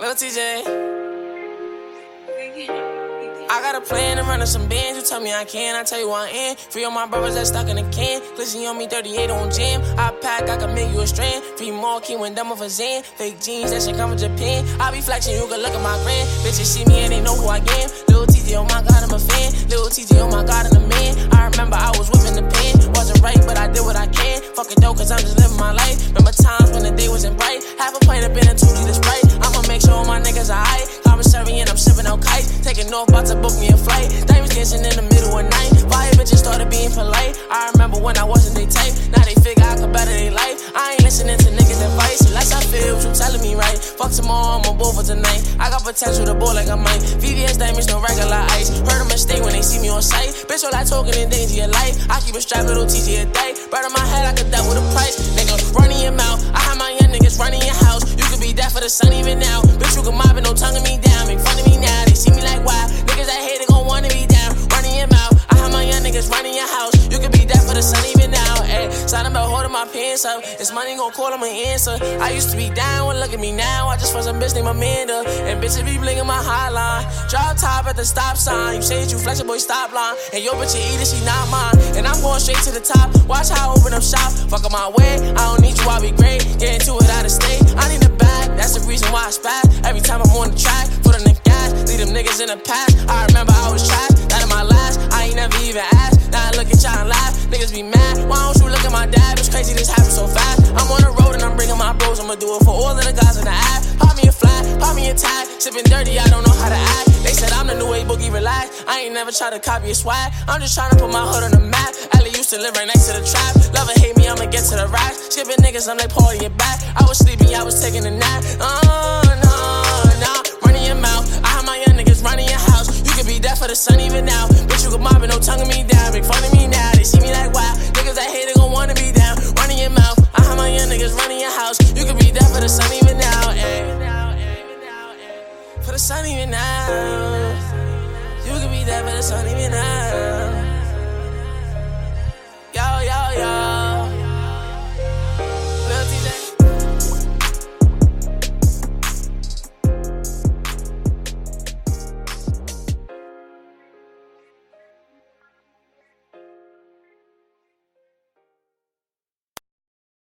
Lil TJ. I got a plan to run some bands. You tell me I can, I tell you I am. Free all my brothers that stuck in a can. Glizzy on me, 38 on jam. I pack, I can make you a strand. Free more key when done with a Zan. Fake jeans, that shit come from Japan. I be flexing, you can look at my grand. Bitches see me and they know who I am. Lil TJ, oh my god, I'm a fan. Lil TJ, oh my god, I'm a man. I remember I was whipping Half a plate of been a two liter sprite. I'ma make sure my niggas are high. Commissary and I'm sipping on kites. Taking off, about to book me a flight. Diamonds dancing in the middle of night. Fire bitches started being polite. I remember when I wasn't they type. Now they figure I could better their life. I ain't listening to niggas advice. Unless I feel what you telling me right. Fuck tomorrow, I'm a bull for tonight. I got potential to ball like I might. VVS diamonds, no regular ice. Heard a mistake when they see me on sight. Bitch, all I talking in danger of life. I keep a strap, little TG a day. Bird on my head, I could die with a price. Nigga, running your mouth. Running your house. You could be that for the sun even now. Bitch, you can mob it, no tonguing me down. Make fun of me now. They see me like wow. Niggas that hate it gon' wanna be down. Running your mouth. I have my young niggas running your house. You could be that for the sun even now. Ayy, signing about holding my pants up. This money gon' call him an answer. I used to be down, well, look at me now. I just want some bitch named Amanda. And bitches be blinking my hotline. Drop top at the stop sign. You say that you flex boy, stop line. And your bitch, you eat it, she not mine. And I'm going straight to the top. Watch how I open up shop. Fuck up my way. I don't need you, I'll be great. Niggas in the past. I remember I was trash. That in my last. I ain't never even asked. Now I look at y'all and laugh. Niggas be mad. Why don't you look at my dad? It's crazy this happened so fast. I'm on the road and I'm bringing my bros. I'ma do it for all of the guys in the app. Pop me a flat, pop me a tag. Sipping dirty, I don't know how to act. They said I'm the new way boogie, relax. I ain't never try to copy a swag. I'm just trying to put my hood on the map. Ellie used to live right next to the trap. Love or hate me, I'ma get to the racks. Skipping niggas, I'm like party it back. I was sleeping, I was taking a nap. Sun even now. Bitch, you could mob it, no tonguing me down. Make fun of me now. They see me like wow. Niggas that hate it gon' wanna be down. Running your mouth. I have my young niggas running your house. You could be dead for the sun even now. Ayy. For the sun even now. You could be dead for the sun even now.